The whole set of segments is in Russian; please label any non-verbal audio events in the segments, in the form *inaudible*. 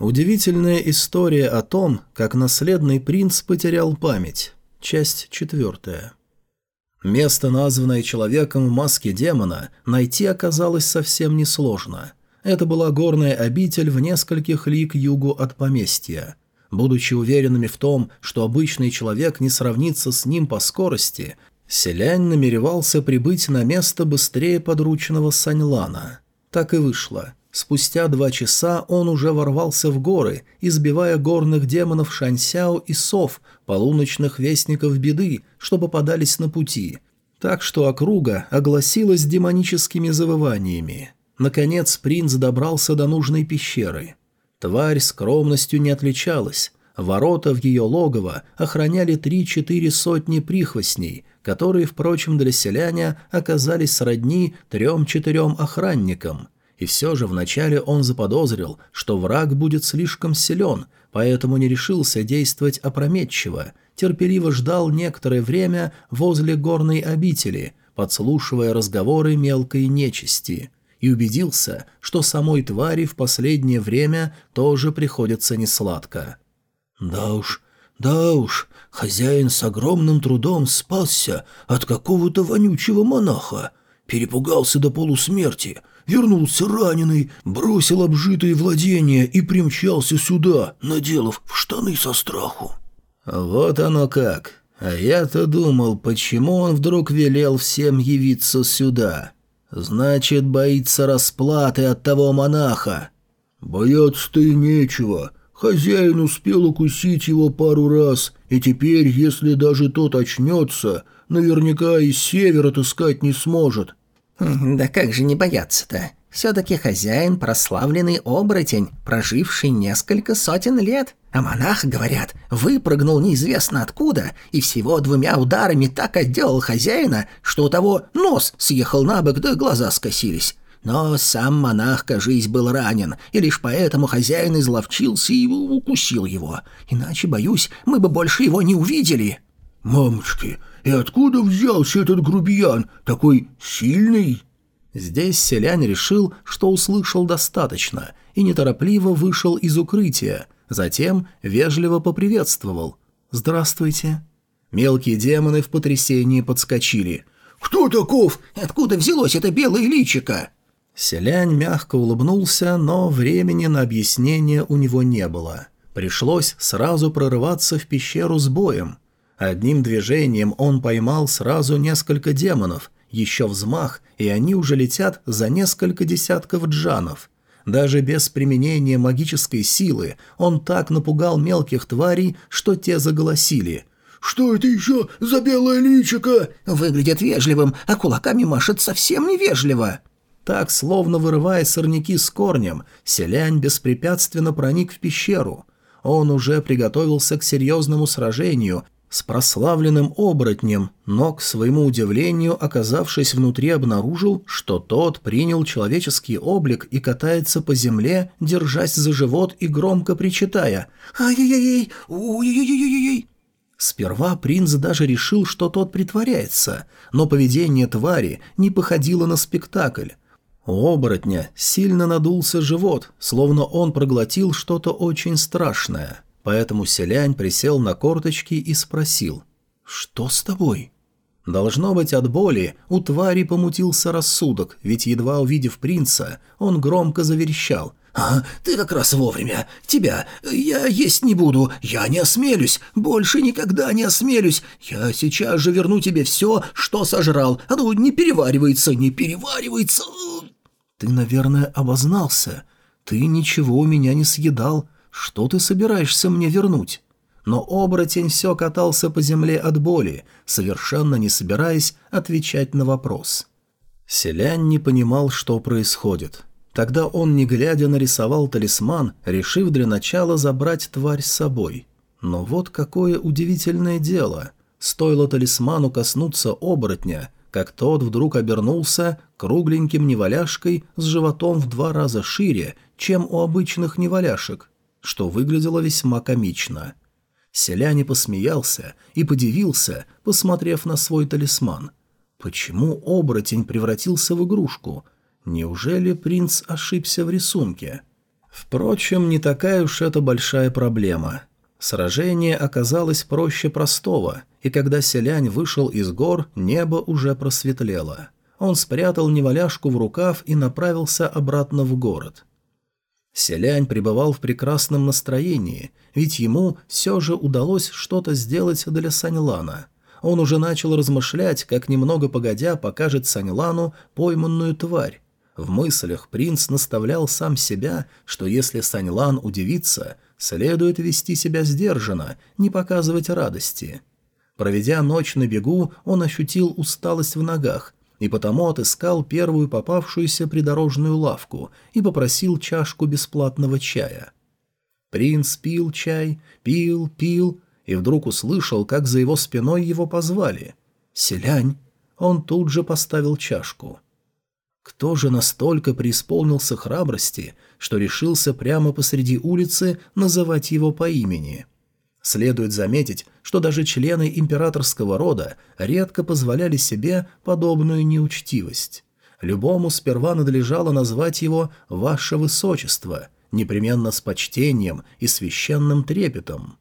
Удивительная история о том, как наследный принц потерял память. Часть четвертая. Место, названное человеком в маске демона, найти оказалось совсем несложно. Это была горная обитель в нескольких лиг югу от поместья. Будучи уверенными в том, что обычный человек не сравнится с ним по скорости, Селянь намеревался прибыть на место быстрее подручного Саньлана. Так и вышло. Спустя два часа он уже ворвался в горы, избивая горных демонов Шаньсяо и Сов, полуночных вестников беды, что попадались на пути. Так что округа огласилась демоническими завываниями. Наконец принц добрался до нужной пещеры. Тварь скромностью не отличалась. Ворота в ее логово охраняли три-четыре сотни прихвостней, которые, впрочем, для селяня оказались сродни трем-четырем охранникам – и все же вначале он заподозрил, что враг будет слишком силен, поэтому не решился действовать опрометчиво, терпеливо ждал некоторое время возле горной обители, подслушивая разговоры мелкой нечисти, и убедился, что самой твари в последнее время тоже приходится несладко. «Да уж, да уж, хозяин с огромным трудом спасся от какого-то вонючего монаха, перепугался до полусмерти, Вернулся раненый, бросил обжитые владения и примчался сюда, наделав в штаны со страху. Вот оно как. А я-то думал, почему он вдруг велел всем явиться сюда. Значит, боится расплаты от того монаха. Бояться-то и нечего. Хозяин успел укусить его пару раз, и теперь, если даже тот очнется, наверняка и север отыскать не сможет. Да как же не бояться-то? Все-таки хозяин – прославленный оборотень, проживший несколько сотен лет. А монах, говорят, выпрыгнул неизвестно откуда и всего двумя ударами так отделал хозяина, что у того нос съехал на бок, да глаза скосились. Но сам монах, кажись, был ранен, и лишь поэтому хозяин изловчился и укусил его. Иначе, боюсь, мы бы больше его не увидели». «Мамочки, и откуда взялся этот грубиян, такой сильный?» Здесь селянь решил, что услышал достаточно, и неторопливо вышел из укрытия, затем вежливо поприветствовал. «Здравствуйте». Мелкие демоны в потрясении подскочили. «Кто таков? Откуда взялось это белое личико?» Селянь мягко улыбнулся, но времени на объяснение у него не было. Пришлось сразу прорываться в пещеру с боем. Одним движением он поймал сразу несколько демонов, еще взмах, и они уже летят за несколько десятков джанов. Даже без применения магической силы он так напугал мелких тварей, что те заголосили. «Что это еще за белое личико?» «Выглядит вежливым, а кулаками машет совсем невежливо». Так, словно вырывая сорняки с корнем, селянь беспрепятственно проник в пещеру. Он уже приготовился к серьезному сражению с прославленным оборотнем, но, к своему удивлению, оказавшись внутри, обнаружил, что тот принял человеческий облик и катается по земле, держась за живот и громко причитая «Ай-яй-яй! Ой-яй-яй-яй!» Сперва принц даже решил, что тот притворяется, но поведение твари не походило на спектакль. У оборотня сильно надулся живот, словно он проглотил что-то очень страшное – Поэтому селянь присел на корточки и спросил «Что с тобой?» Должно быть, от боли у твари помутился рассудок, ведь, едва увидев принца, он громко заверещал. «А, ты как раз вовремя. Тебя я есть не буду. Я не осмелюсь. Больше никогда не осмелюсь. Я сейчас же верну тебе все, что сожрал. Оно не переваривается, не переваривается». «Ты, наверное, обознался. Ты ничего у меня не съедал. «Что ты собираешься мне вернуть?» Но оборотень все катался по земле от боли, совершенно не собираясь отвечать на вопрос. Селянь не понимал, что происходит. Тогда он, не глядя, нарисовал талисман, решив для начала забрать тварь с собой. Но вот какое удивительное дело. Стоило талисману коснуться оборотня, как тот вдруг обернулся кругленьким неваляшкой с животом в два раза шире, чем у обычных неваляшек что выглядело весьма комично. Селяне посмеялся и подивился, посмотрев на свой талисман. Почему оборотень превратился в игрушку? Неужели принц ошибся в рисунке? Впрочем, не такая уж это большая проблема. Сражение оказалось проще простого, и когда селянь вышел из гор, небо уже просветлело. Он спрятал неваляшку в рукав и направился обратно в город. Селянь пребывал в прекрасном настроении, ведь ему все же удалось что-то сделать для Саньлана. Он уже начал размышлять, как немного погодя покажет Саньлану пойманную тварь. В мыслях принц наставлял сам себя, что если Саньлан удивится – Следует вести себя сдержанно, не показывать радости. Проведя ночь на бегу, он ощутил усталость в ногах и потому отыскал первую попавшуюся придорожную лавку и попросил чашку бесплатного чая. Принц пил чай, пил, пил, и вдруг услышал, как за его спиной его позвали. «Селянь!» Он тут же поставил чашку. Кто же настолько преисполнился храбрости, что решился прямо посреди улицы называть его по имени? Следует заметить, что даже члены императорского рода редко позволяли себе подобную неучтивость. Любому сперва надлежало назвать его «Ваше Высочество», непременно с почтением и священным трепетом.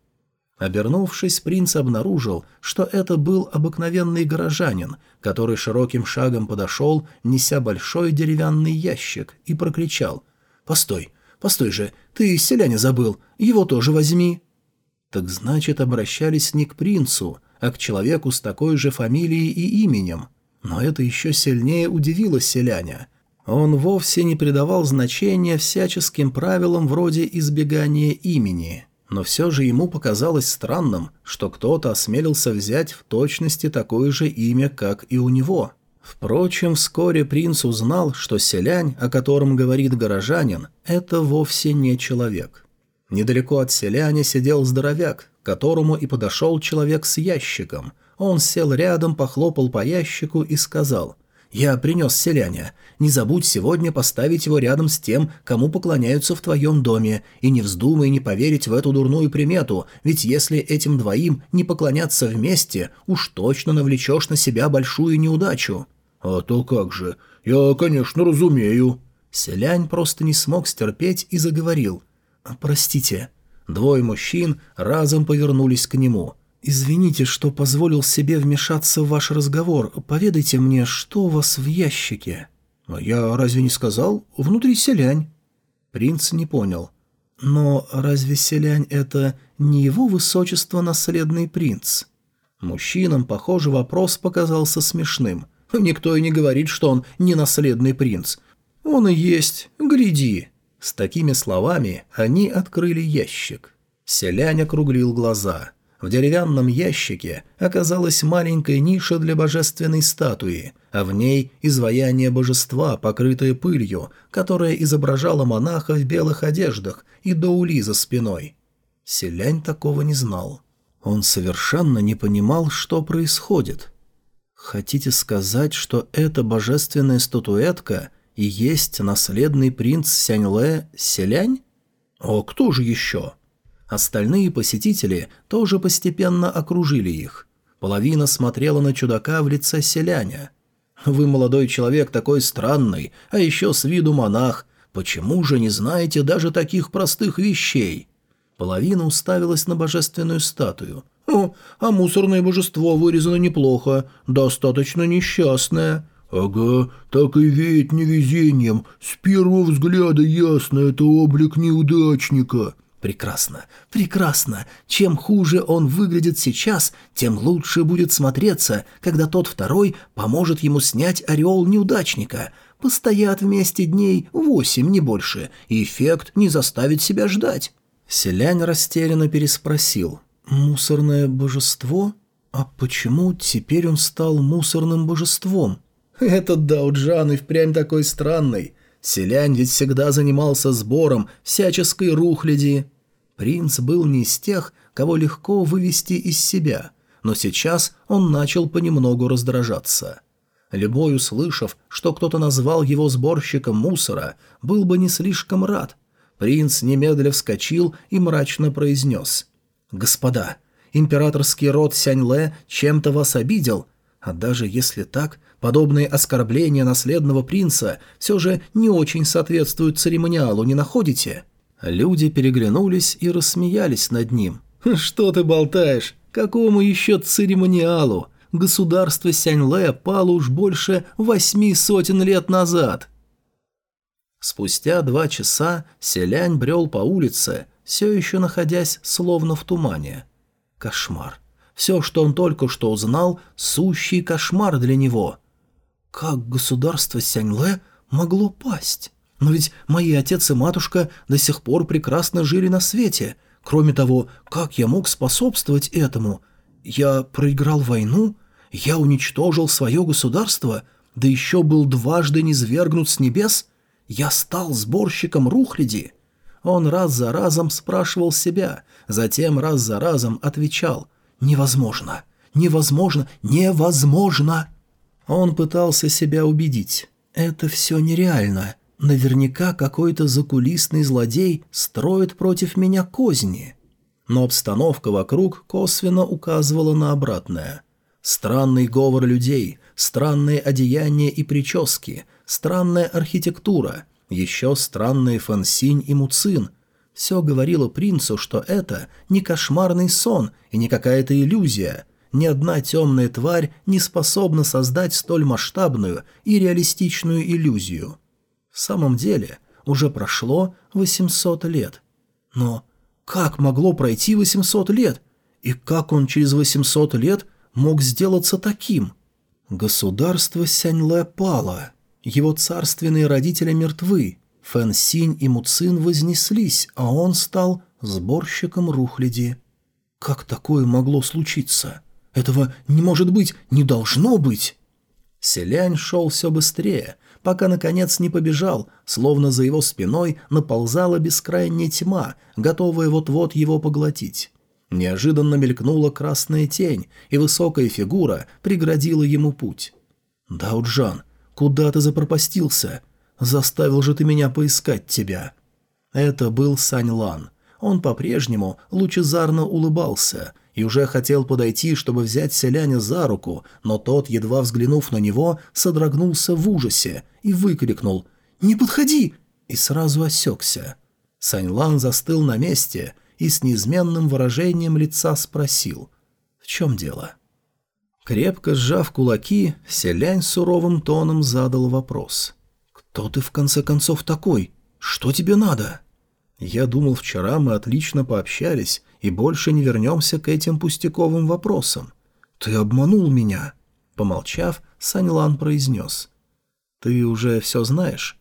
Обернувшись, принц обнаружил, что это был обыкновенный горожанин, который широким шагом подошел, неся большой деревянный ящик, и прокричал «Постой, постой же, ты селяне забыл, его тоже возьми». Так значит, обращались не к принцу, а к человеку с такой же фамилией и именем. Но это еще сильнее удивило селяня. Он вовсе не придавал значения всяческим правилам вроде избегания имени – но все же ему показалось странным, что кто-то осмелился взять в точности такое же имя, как и у него. Впрочем, вскоре принц узнал, что селянь, о котором говорит горожанин, это вовсе не человек. Недалеко от селяня сидел здоровяк, к которому и подошел человек с ящиком. Он сел рядом, похлопал по ящику и сказал «Я принес селяня. Не забудь сегодня поставить его рядом с тем, кому поклоняются в твоем доме, и не вздумай не поверить в эту дурную примету, ведь если этим двоим не поклоняться вместе, уж точно навлечешь на себя большую неудачу». «А то как же. Я, конечно, разумею». Селянь просто не смог стерпеть и заговорил. «Простите». Двое мужчин разом повернулись к нему – «Извините, что позволил себе вмешаться в ваш разговор. Поведайте мне, что у вас в ящике?» «А «Я разве не сказал? Внутри селянь». Принц не понял. «Но разве селянь — это не его высочество наследный принц?» Мужчинам, похоже, вопрос показался смешным. Никто и не говорит, что он не наследный принц. Он и есть, гляди. С такими словами они открыли ящик. Селянь округлил глаза. В деревянном ящике оказалась маленькая ниша для божественной статуи, а в ней изваяние божества, покрытое пылью, которое изображало монаха в белых одеждах и доули за спиной. Селянь такого не знал. Он совершенно не понимал, что происходит. «Хотите сказать, что эта божественная статуэтка и есть наследный принц Сяньле Селянь? О, кто же еще?» Остальные посетители тоже постепенно окружили их. Половина смотрела на чудака в лице селяня. «Вы, молодой человек, такой странный, а еще с виду монах. Почему же не знаете даже таких простых вещей?» Половина уставилась на божественную статую. «О, а мусорное божество вырезано неплохо, достаточно несчастное». «Ага, так и веет невезением. С первого взгляда ясно, это облик неудачника». Прекрасно, прекрасно. Чем хуже он выглядит сейчас, тем лучше будет смотреться, когда тот второй поможет ему снять ореол неудачника. Постоят вместе дней восемь, не больше, и эффект не заставит себя ждать. Селянь растерянно переспросил. «Мусорное божество? А почему теперь он стал мусорным божеством?» «Этот Дауджан и впрямь такой странный. Селянь ведь всегда занимался сбором всяческой рухляди. Принц был не из тех, кого легко вывести из себя, но сейчас он начал понемногу раздражаться. Любой, услышав, что кто-то назвал его сборщиком мусора, был бы не слишком рад. Принц немедля вскочил и мрачно произнес. «Господа, императорский род Сяньле чем-то вас обидел, а даже если так, подобные оскорбления наследного принца все же не очень соответствуют церемониалу, не находите?» Люди переглянулись и рассмеялись над ним. «Что ты болтаешь? Какому еще церемониалу? Государство Сяньле пало уж больше восьми сотен лет назад». Спустя два часа селянь брел по улице, все еще находясь словно в тумане. Кошмар. Все, что он только что узнал, сущий кошмар для него. Как государство Сяньле могло пасть? Но ведь мои отец и матушка до сих пор прекрасно жили на свете. Кроме того, как я мог способствовать этому? Я проиграл войну? Я уничтожил свое государство? Да еще был дважды низвергнут с небес? Я стал сборщиком рухляди?» Он раз за разом спрашивал себя, затем раз за разом отвечал «Невозможно! Невозможно! Невозможно!» Он пытался себя убедить. «Это все нереально. Наверняка какой-то закулисный злодей строит против меня козни». Но обстановка вокруг косвенно указывала на обратное. Странный говор людей, странные одеяния и прически, странная архитектура, еще странные Фансинь и Муцин. Все говорило принцу, что это не кошмарный сон и не какая-то иллюзия. Ни одна темная тварь не способна создать столь масштабную и реалистичную иллюзию. В самом деле, уже прошло 800 лет. Но как могло пройти 800 лет? И как он через 800 лет мог сделаться таким? Государство Сяньле пало. Его царственные родители мертвы. Фэн Синь и Муцин вознеслись, а он стал сборщиком рухляди. Как такое могло случиться? Этого не может быть, не должно быть. Селянь шел все быстрее, пока, наконец, не побежал, словно за его спиной наползала бескрайняя тьма, готовая вот-вот его поглотить. Неожиданно мелькнула красная тень, и высокая фигура преградила ему путь. «Дауджан, куда ты запропастился? Заставил же ты меня поискать тебя». Это был Сань Лан. Он по-прежнему лучезарно улыбался и уже хотел подойти, чтобы взять селяня за руку, но тот, едва взглянув на него, содрогнулся в ужасе и выкрикнул «Не подходи!» и сразу осекся. Саньлан застыл на месте и с неизменным выражением лица спросил «В чем дело?». Крепко сжав кулаки, селянь суровым тоном задал вопрос. «Кто ты в конце концов такой? Что тебе надо?» «Я думал, вчера мы отлично пообщались, и больше не вернемся к этим пустяковым вопросам. Ты обманул меня». Помолчав, Саньлан произнес. «Ты уже все знаешь?»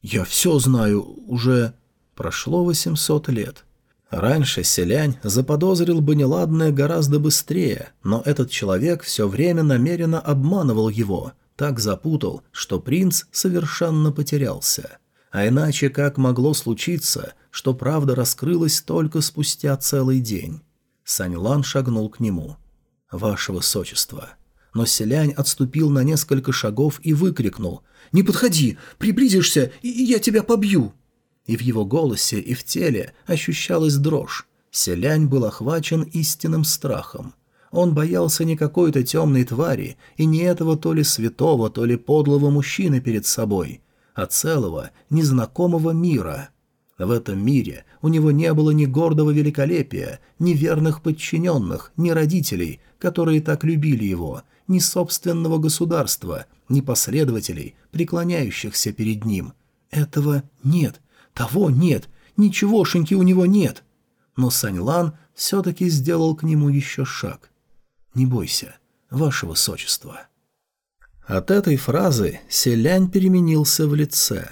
«Я все знаю, уже...» Прошло 800 лет. Раньше селянь заподозрил бы неладное гораздо быстрее, но этот человек все время намеренно обманывал его, так запутал, что принц совершенно потерялся. А иначе как могло случиться, что правда раскрылась только спустя целый день? Саньлан шагнул к нему. «Ваше высочество». Но селянь отступил на несколько шагов и выкрикнул. «Не подходи! Приблизишься, и я тебя побью!» И в его голосе, и в теле ощущалась дрожь. Селянь был охвачен истинным страхом. Он боялся не какой-то темной твари и не этого то ли святого, то ли подлого мужчины перед собой, а целого, незнакомого мира. В этом мире у него не было ни гордого великолепия, ни верных подчиненных, ни родителей, которые так любили его, ни собственного государства, ни последователей, преклоняющихся перед ним. Этого нет, того нет, ничегошеньки у него нет. Но Саньлан все-таки сделал к нему еще шаг. «Не бойся, ваше высочество». От этой фразы селянь переменился в лице.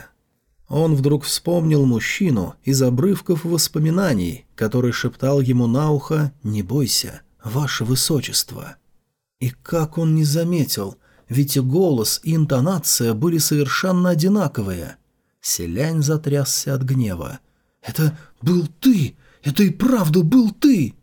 Он вдруг вспомнил мужчину из обрывков воспоминаний, который шептал ему на ухо «Не бойся, ваше высочество». И как он не заметил, ведь и голос, и интонация были совершенно одинаковые – Селянь затрясся от гнева. «Это был ты! Это и правда был ты!»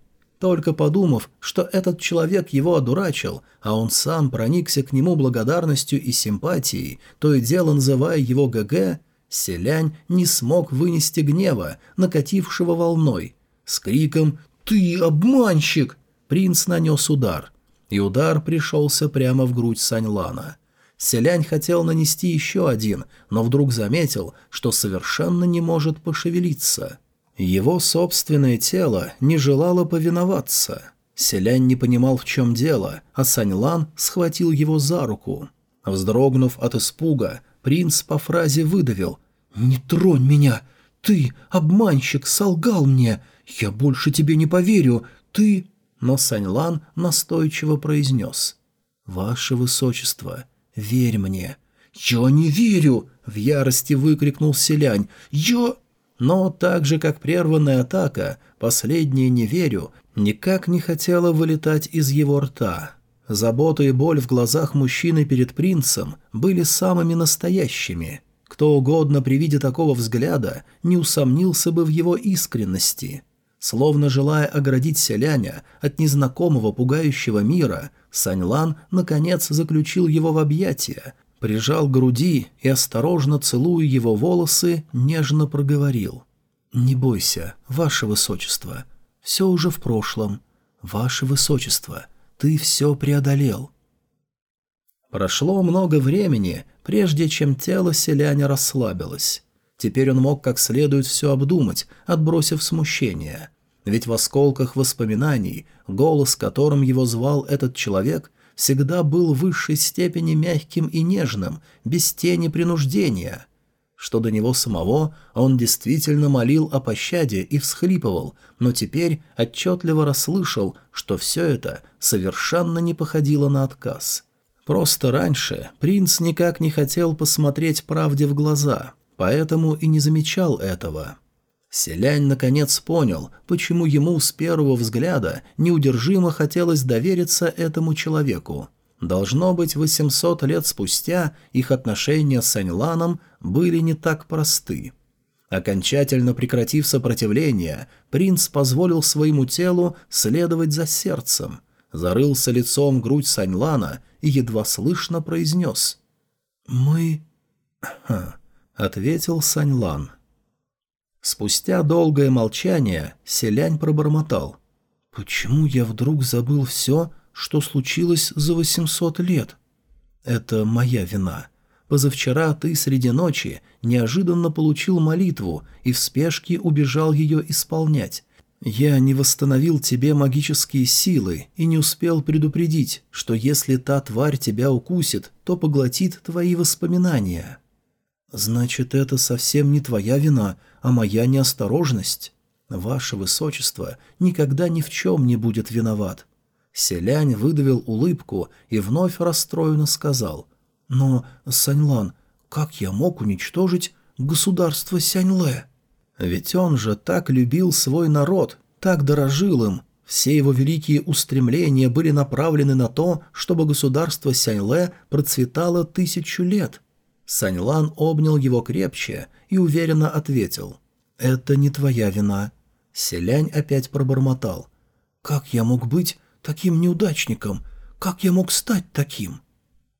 Только подумав, что этот человек его одурачил, а он сам проникся к нему благодарностью и симпатией, то и дело называя его ГГ, Селянь не смог вынести гнева, накатившего волной. С криком «Ты обманщик!» принц нанес удар, и удар пришелся прямо в грудь Саньлана. Селянь хотел нанести еще один, но вдруг заметил, что совершенно не может пошевелиться. Его собственное тело не желало повиноваться. Селянь не понимал, в чем дело, а Саньлан схватил его за руку. Вздрогнув от испуга, принц по фразе выдавил «Не тронь меня! Ты, обманщик, солгал мне! Я больше тебе не поверю! Ты...» Но Саньлан настойчиво произнес «Ваше Высочество, верь мне!» «Я не верю!» — в ярости выкрикнул селянь. «Я...» Но так же, как прерванная атака, последнее «не верю» никак не хотела вылетать из его рта. Забота и боль в глазах мужчины перед принцем были самыми настоящими. Кто угодно при виде такого взгляда не усомнился бы в его искренности. Словно желая оградить селяня от незнакомого пугающего мира, Саньлан наконец заключил его в объятия, прижал груди и, осторожно целуя его волосы, нежно проговорил. «Не бойся, ваше высочество, все уже в прошлом. Ваше высочество, ты все преодолел». Прошло много времени, прежде чем тело селяня расслабилось. Теперь он мог как следует все обдумать, отбросив смущение. Ведь в осколках воспоминаний, голос, которым его звал этот человек, всегда был в высшей степени мягким и нежным, без тени принуждения. Что до него самого, он действительно молил о пощаде и всхлипывал, но теперь отчетливо расслышал, что все это совершенно не походило на отказ. Просто раньше принц никак не хотел посмотреть правде в глаза, поэтому и не замечал этого. Селянь наконец понял, почему ему с первого взгляда неудержимо хотелось довериться этому человеку. Должно быть, 800 лет спустя их отношения с Саньланом были не так просты. Окончательно прекратив сопротивление, принц позволил своему телу следовать за сердцем, зарылся лицом в грудь Саньлана и едва слышно произнес «Мы...» — ответил Саньлан. Спустя долгое молчание Селянь пробормотал. «Почему я вдруг забыл все, что случилось за 800 лет? Это моя вина. Позавчера ты среди ночи неожиданно получил молитву и в спешке убежал ее исполнять. Я не восстановил тебе магические силы и не успел предупредить, что если та тварь тебя укусит, то поглотит твои воспоминания». «Значит, это совсем не твоя вина, а моя неосторожность. Ваше Высочество никогда ни в чем не будет виноват». Селянь выдавил улыбку и вновь расстроенно сказал. «Но, Саньлан, как я мог уничтожить государство Сяньле? Ведь он же так любил свой народ, так дорожил им. Все его великие устремления были направлены на то, чтобы государство Сяньле процветало тысячу лет. Саньлан обнял его крепче и уверенно ответил. «Это не твоя вина». Селянь опять пробормотал. «Как я мог быть таким неудачником? Как я мог стать таким?»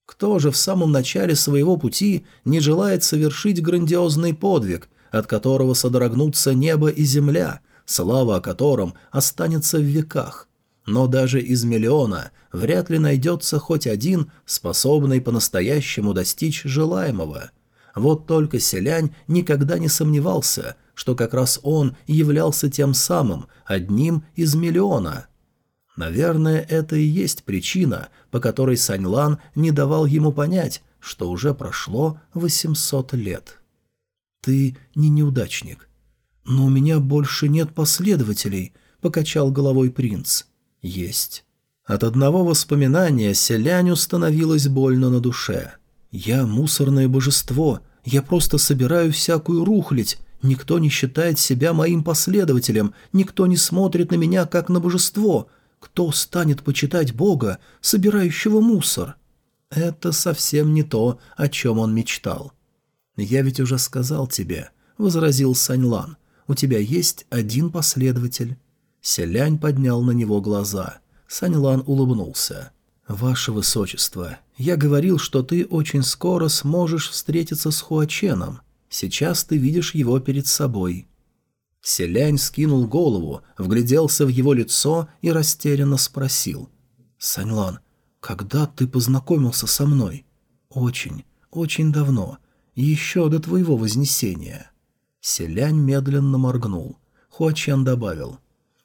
Кто же в самом начале своего пути не желает совершить грандиозный подвиг, от которого содрогнутся небо и земля, слава о котором останется в веках? но даже из миллиона вряд ли найдется хоть один, способный по-настоящему достичь желаемого. Вот только селянь никогда не сомневался, что как раз он являлся тем самым, одним из миллиона. Наверное, это и есть причина, по которой Саньлан не давал ему понять, что уже прошло 800 лет. «Ты не неудачник. Но у меня больше нет последователей», — покачал головой принц есть. От одного воспоминания селяню становилось больно на душе. «Я мусорное божество, я просто собираю всякую рухлядь, никто не считает себя моим последователем, никто не смотрит на меня как на божество. Кто станет почитать Бога, собирающего мусор?» Это совсем не то, о чем он мечтал. «Я ведь уже сказал тебе», — возразил Саньлан, — «у тебя есть один последователь». Селянь поднял на него глаза. Саньлан улыбнулся. «Ваше Высочество, я говорил, что ты очень скоро сможешь встретиться с Хуаченом. Сейчас ты видишь его перед собой». Селянь скинул голову, вгляделся в его лицо и растерянно спросил. «Саньлан, когда ты познакомился со мной?» «Очень, очень давно. Еще до твоего вознесения». Селянь медленно моргнул. Хуачен добавил.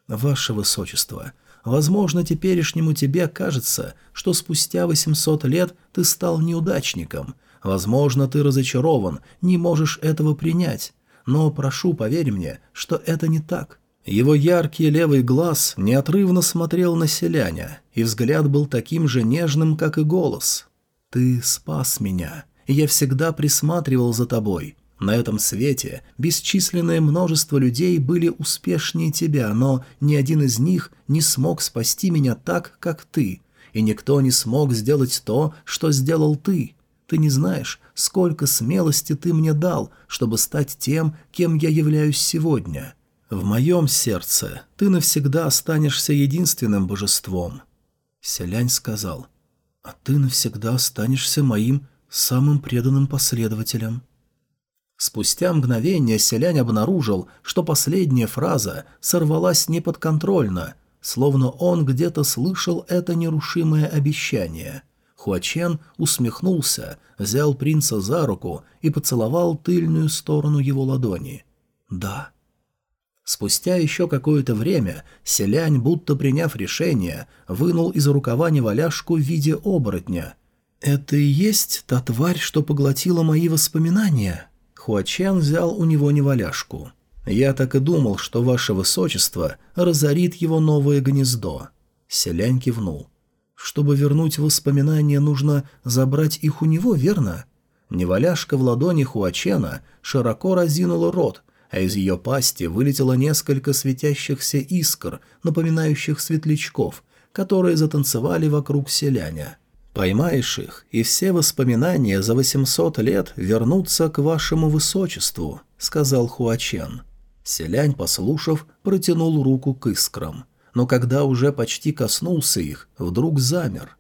«Ваше Высочество, возможно, теперешнему тебе кажется, что спустя 800 лет ты стал неудачником. Возможно, ты разочарован, не можешь этого принять. Но прошу, поверь мне, что это не так. Его яркий левый глаз неотрывно смотрел на селяня, и взгляд был таким же нежным, как и голос. «Ты спас меня, и я всегда присматривал за тобой. На этом свете бесчисленное множество людей были успешнее тебя, но ни один из них не смог спасти меня так, как ты, и никто не смог сделать то, что сделал ты. Ты не знаешь, сколько смелости ты мне дал, чтобы стать тем, кем я являюсь сегодня». В моем сердце ты навсегда останешься единственным божеством. Селянь сказал, а ты навсегда останешься моим самым преданным последователем. Спустя мгновение Селянь обнаружил, что последняя фраза сорвалась неподконтрольно, словно он где-то слышал это нерушимое обещание. Хуачен усмехнулся, взял принца за руку и поцеловал тыльную сторону его ладони. «Да». Спустя еще какое-то время селянь, будто приняв решение, вынул из рукава неваляшку в виде оборотня. «Это и есть та тварь, что поглотила мои воспоминания?» Хуачен взял у него неваляшку. «Я так и думал, что ваше высочество разорит его новое гнездо». Селянь кивнул. «Чтобы вернуть воспоминания, нужно забрать их у него, верно?» Неваляшка в ладони Хуачена широко разинула рот, а из ее пасти вылетело несколько светящихся искр, напоминающих светлячков, которые затанцевали вокруг селяня. Поймаешь их, и все воспоминания за 800 лет вернутся к вашему высочеству», — сказал Хуачен. Селянь, послушав, протянул руку к искрам. Но когда уже почти коснулся их, вдруг замер.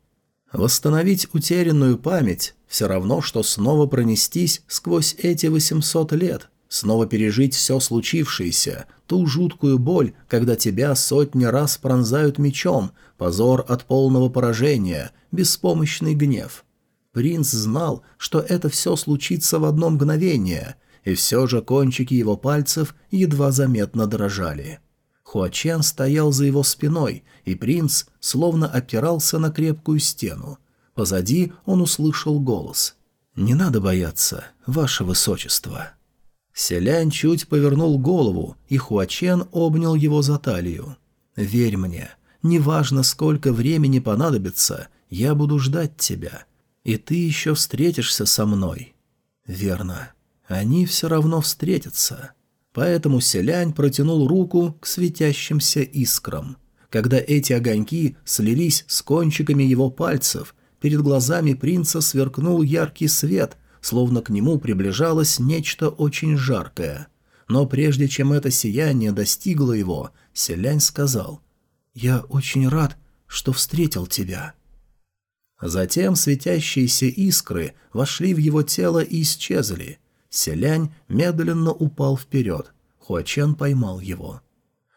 Восстановить утерянную память — все равно, что снова пронестись сквозь эти 800 лет, Снова пережить все случившееся, ту жуткую боль, когда тебя сотни раз пронзают мечом, позор от полного поражения, беспомощный гнев. Принц знал, что это все случится в одно мгновение, и все же кончики его пальцев едва заметно дрожали. Хуачен стоял за его спиной, и принц словно опирался на крепкую стену. Позади он услышал голос. «Не надо бояться, ваше высочество». Селянь чуть повернул голову, и Хуачен обнял его за талию. «Верь мне, неважно, сколько времени понадобится, я буду ждать тебя, и ты еще встретишься со мной». «Верно. Они все равно встретятся». Поэтому Селянь протянул руку к светящимся искрам. Когда эти огоньки слились с кончиками его пальцев, перед глазами принца сверкнул яркий свет – словно к нему приближалось нечто очень жаркое. Но прежде чем это сияние достигло его, селянь сказал «Я очень рад, что встретил тебя». Затем светящиеся искры вошли в его тело и исчезли. Селянь медленно упал вперед. Хуачен поймал его.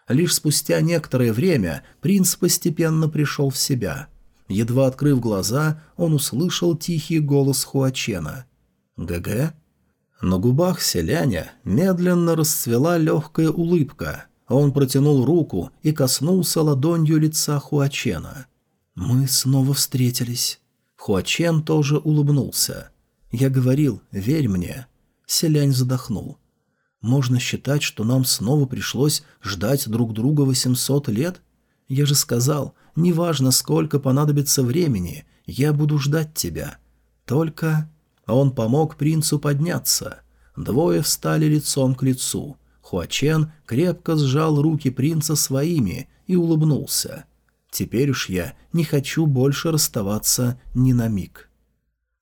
Лишь спустя некоторое время принц постепенно пришел в себя. Едва открыв глаза, он услышал тихий голос Хуачена. ГГ? На губах селяня медленно расцвела легкая улыбка. Он протянул руку и коснулся ладонью лица Хуачена. «Мы снова встретились». Хуачен тоже улыбнулся. «Я говорил, верь мне». Селянь задохнул. «Можно считать, что нам снова пришлось ждать друг друга 800 лет? Я же сказал, неважно, сколько понадобится времени, я буду ждать тебя. Только...» Он помог принцу подняться. Двое встали лицом к лицу. Хуачен крепко сжал руки принца своими и улыбнулся. «Теперь уж я не хочу больше расставаться ни на миг».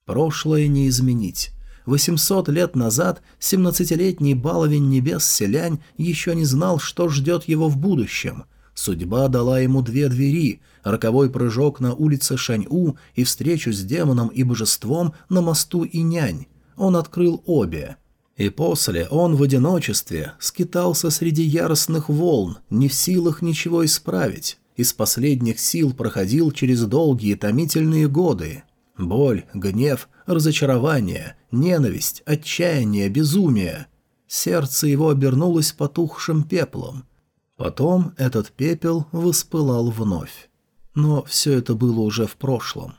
Прошлое не изменить. Восемьсот лет назад семнадцатилетний баловень небес Селянь еще не знал, что ждет его в будущем – Судьба дала ему две двери, роковой прыжок на улице Шань-У и встречу с демоном и божеством на мосту Инянь. Он открыл обе. И после он в одиночестве скитался среди яростных волн, не в силах ничего исправить. Из последних сил проходил через долгие томительные годы. Боль, гнев, разочарование, ненависть, отчаяние, безумие. Сердце его обернулось потухшим пеплом. Потом этот пепел воспылал вновь. Но все это было уже в прошлом.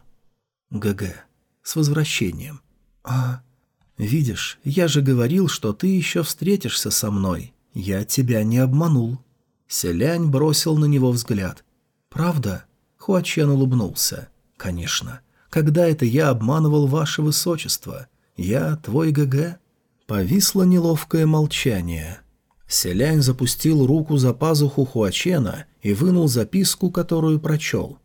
ГГ. С возвращением. А... Видишь, я же говорил, что ты еще встретишься со мной. Я тебя не обманул. Селянь бросил на него взгляд. «Правда?» Хуа Чэн улыбнулся. «Конечно. Когда это я обманывал ваше высочество? Я твой гэгэ?» Повисло неловкое молчание. Се Лянь запустил руку за пазуху Хуа Чэна и вынул записку, которую прочел.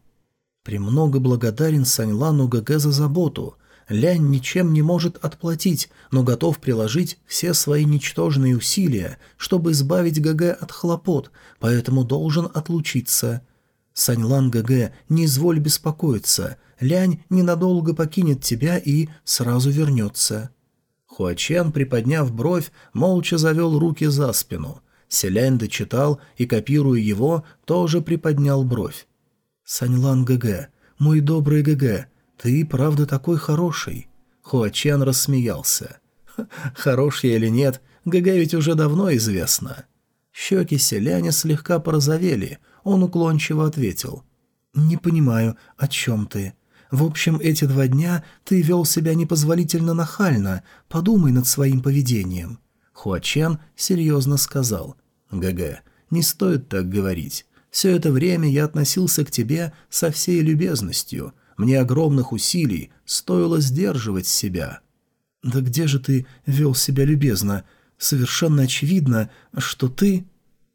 «Премного благодарен Саньлану гэгэ за заботу. Лянь ничем не может отплатить, но готов приложить все свои ничтожные усилия, чтобы избавить гэгэ от хлопот, поэтому должен отлучиться. Саньлан гэгэ, не изволь беспокоиться, Лянь ненадолго покинет тебя и сразу вернется». Хуа Чэн, приподняв бровь, молча завел руки за спину. Се Лянь дочитал и, копируя его, тоже приподнял бровь. «Саньлан гэгэ, мой добрый гэгэ, ты правда такой хороший?» Хуа Чэн рассмеялся. «Хорош я или нет, ГГ ведь уже давно известно». Щеки селяне слегка порозовели, он уклончиво ответил. «Не понимаю, о чем ты?» В общем, эти два дня ты вел себя непозволительно нахально. Подумай над своим поведением». Хуачен серьезно сказал. «ГГ, не стоит так говорить. Все это время я относился к тебе со всей любезностью. Мне огромных усилий стоило сдерживать себя». «Да где же ты вел себя любезно? Совершенно очевидно, что ты...»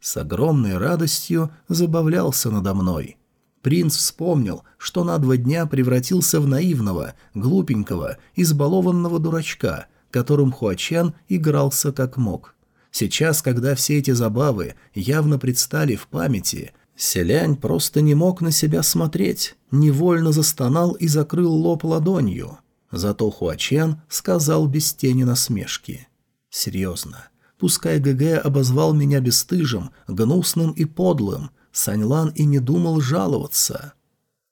С огромной радостью забавлялся надо мной. Принц вспомнил, что на два дня превратился в наивного, глупенького, избалованного дурачка, которым Хуачен игрался как мог. Сейчас, когда все эти забавы явно предстали в памяти, Селянь просто не мог на себя смотреть, невольно застонал и закрыл лоб ладонью. Зато Хуачен сказал без тени насмешки. «Серьезно. Пускай ГГ обозвал меня бесстыжим, гнусным и подлым, Саньлан и не думал жаловаться.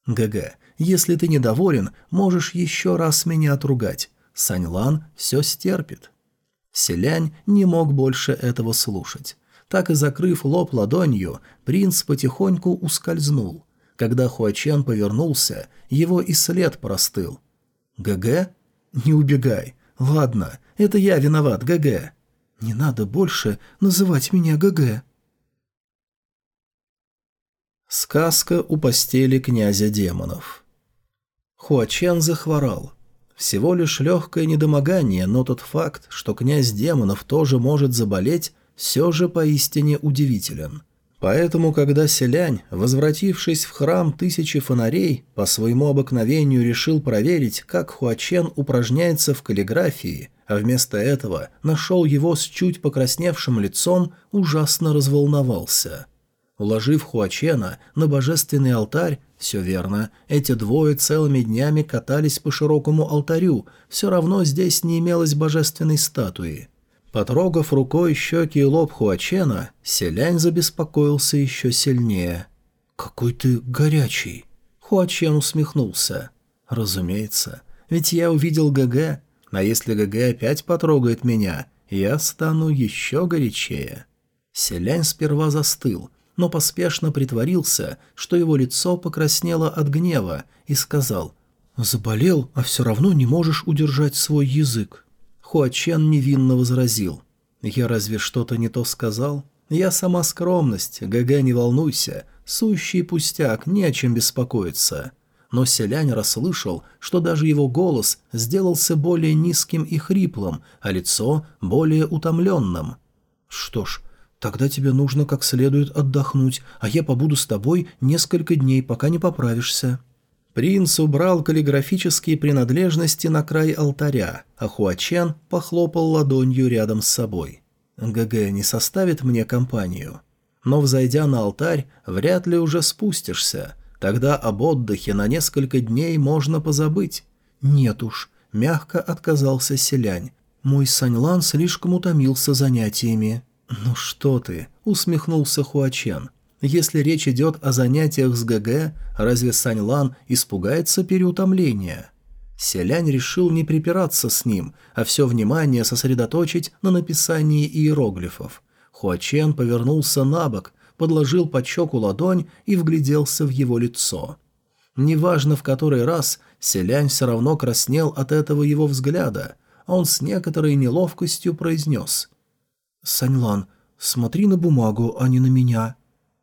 «ГГ, если ты недоволен, можешь еще раз меня отругать. Саньлан все стерпит». Селянь не мог больше этого слушать. Так и закрыв лоб ладонью, принц потихоньку ускользнул. Когда Хуа Чэн повернулся, его и след простыл. «Гэгэ? Не убегай. Ладно, это я виноват, гэгэ». «Не надо больше называть меня гэгэ», Сказка у постели князя демонов. Хуа Чэн захворал. Всего лишь легкое недомогание, но тот факт, что князь демонов тоже может заболеть, все же поистине удивителен. Поэтому, когда селянь, возвратившись в храм тысячи фонарей, по своему обыкновению решил проверить, как Хуачен упражняется в каллиграфии, а вместо этого нашел его с чуть покрасневшим лицом, ужасно разволновался – Уложив Хуачена на божественный алтарь, все верно, эти двое целыми днями катались по широкому алтарю, все равно здесь не имелось божественной статуи. Потрогав рукой щеки и лоб Хуачена, селянь забеспокоился еще сильнее. «Какой ты горячий!» Хуачен усмехнулся. «Разумеется, ведь я увидел ГГ, а если ГГ опять потрогает меня, я стану еще горячее». Селянь сперва застыл, но поспешно притворился, что его лицо покраснело от гнева, и сказал «Заболел, а все равно не можешь удержать свой язык». Хуачен невинно возразил «Я разве что-то не то сказал? Я сама скромность, ГГ не волнуйся, сущий пустяк, не о чем беспокоиться». Но селянь расслышал, что даже его голос сделался более низким и хриплым, а лицо более утомленным. «Что ж, Тогда тебе нужно как следует отдохнуть, а я побуду с тобой несколько дней, пока не поправишься». Принц убрал каллиграфические принадлежности на край алтаря, а Хуачен похлопал ладонью рядом с собой. «ГГ не составит мне компанию. Но, взойдя на алтарь, вряд ли уже спустишься. Тогда об отдыхе на несколько дней можно позабыть». «Нет уж», — мягко отказался селянь. «Мой Саньлан слишком утомился занятиями». «Ну что ты?» – усмехнулся Хуачен. «Если речь идет о занятиях с ГГ, разве Сань Лан испугается переутомления?» Селянь решил не припираться с ним, а все внимание сосредоточить на написании иероглифов. Хуачен повернулся на бок, подложил под щеку ладонь и вгляделся в его лицо. Неважно в который раз, селянь все равно краснел от этого его взгляда. Он с некоторой неловкостью произнес. «Саньлан, смотри на бумагу, а не на меня».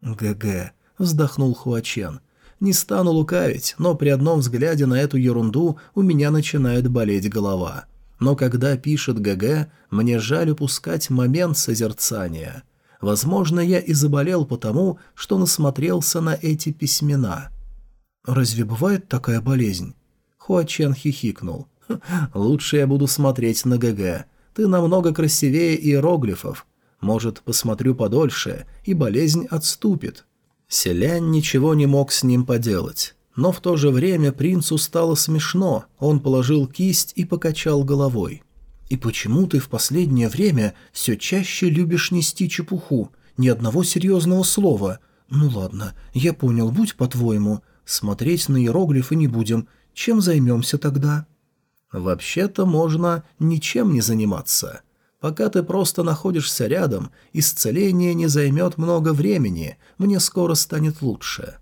«ГГ», — вздохнул Хуачен. «Не стану лукавить, но при одном взгляде на эту ерунду у меня начинает болеть голова. Но когда пишет ГГ, мне жаль упускать момент созерцания. Возможно, я и заболел потому, что насмотрелся на эти письмена». «Разве бывает такая болезнь?» Хуачен хихикнул. «Лучше я буду смотреть на ГГ. Ты намного красивее иероглифов. Может, посмотрю подольше, и болезнь отступит». Селянь ничего не мог с ним поделать. Но в то же время принцу стало смешно, он положил кисть и покачал головой. «И почему ты в последнее время все чаще любишь нести чепуху? Ни одного серьезного слова. Ну ладно, я понял, будь по-твоему. Смотреть на иероглифы не будем. Чем займемся тогда?» «Вообще-то можно ничем не заниматься. Пока ты просто находишься рядом, исцеление не займет много времени, мне скоро станет лучше».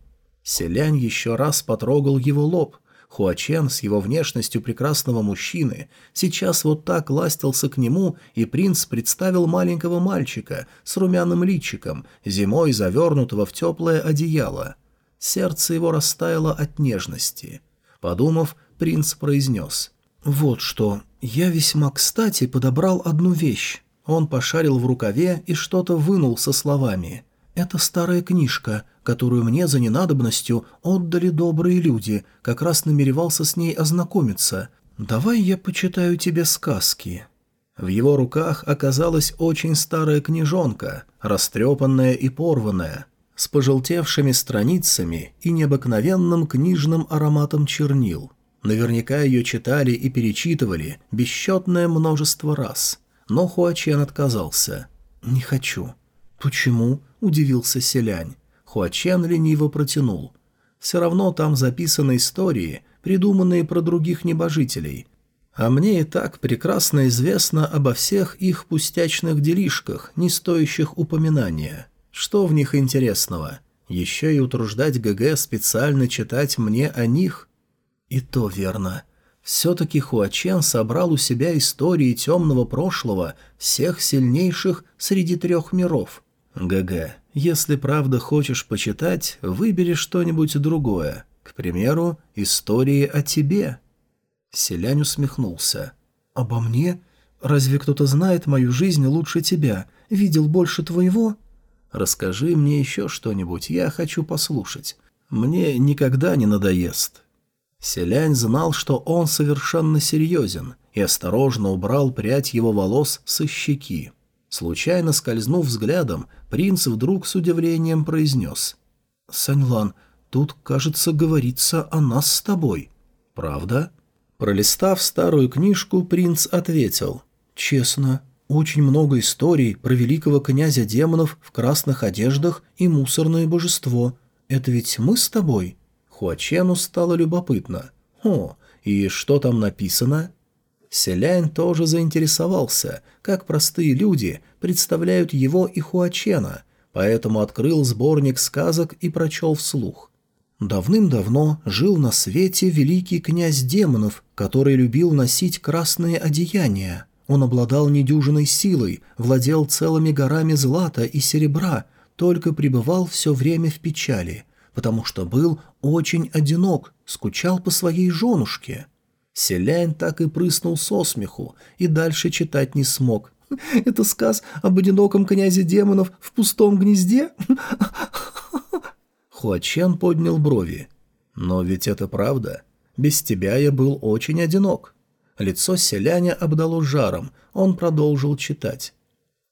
Селянь еще раз потрогал его лоб. Хуачен с его внешностью прекрасного мужчины сейчас вот так ластился к нему, и принц представил маленького мальчика с румяным личиком, зимой завернутого в теплое одеяло. Сердце его растаяло от нежности. Подумав, принц произнес. «Вот что, я весьма кстати подобрал одну вещь». Он пошарил в рукаве и что-то вынул со словами. «Это старая книжка, которую мне за ненадобностью отдали добрые люди, как раз намеревался с ней ознакомиться. Давай я почитаю тебе сказки». В его руках оказалась очень старая книжонка, растрепанная и порванная, с пожелтевшими страницами и необыкновенным книжным ароматом чернил. Наверняка ее читали и перечитывали бесчетное множество раз. Но Хуачен отказался. «Не хочу». «Почему?» – удивился селянь. Хуачен лениво протянул. «Все равно там записаны истории, придуманные про других небожителей. А мне и так прекрасно известно обо всех их пустячных делишках, не стоящих упоминания». Что в них интересного? Еще и утруждать ГГ специально читать мне о них? И то верно. Все-таки Хуачен собрал у себя истории темного прошлого всех сильнейших среди трех миров. ГГ, если правда хочешь почитать, выбери что-нибудь другое. К примеру, истории о тебе. Селянь усмехнулся. «Обо мне? Разве кто-то знает мою жизнь лучше тебя? Видел больше твоего?» Расскажи мне еще что-нибудь, я хочу послушать. Мне никогда не надоест». Селянь знал, что он совершенно серьезен, и осторожно убрал прядь его волос со щеки. Случайно скользнув взглядом, принц вдруг с удивлением произнес. «Саньлан, тут, кажется, говорится о нас с тобой. Правда?» Пролистав старую книжку, принц ответил. «Честно, очень много историй про великого князя демонов в красных одеждах и мусорное божество. Это ведь мы с тобой?» Хуачену стало любопытно. «О, и что там написано?» Селянь тоже заинтересовался, как простые люди представляют его и Хуачена, поэтому открыл сборник сказок и прочел вслух. Давным-давно жил на свете великий князь демонов, который любил носить красные одеяния. Он обладал недюжиной силой, владел целыми горами злата и серебра, только пребывал все время в печали, потому что был очень одинок, скучал по своей женушке. Селянь так и прыснул со смеху и дальше читать не смог. *laughs* «Это сказ об одиноком князе демонов в пустом гнезде?» *laughs* Хуачен поднял брови. «Но ведь это правда. Без тебя я был очень одинок. Лицо селяня обдало жаром, он продолжил читать.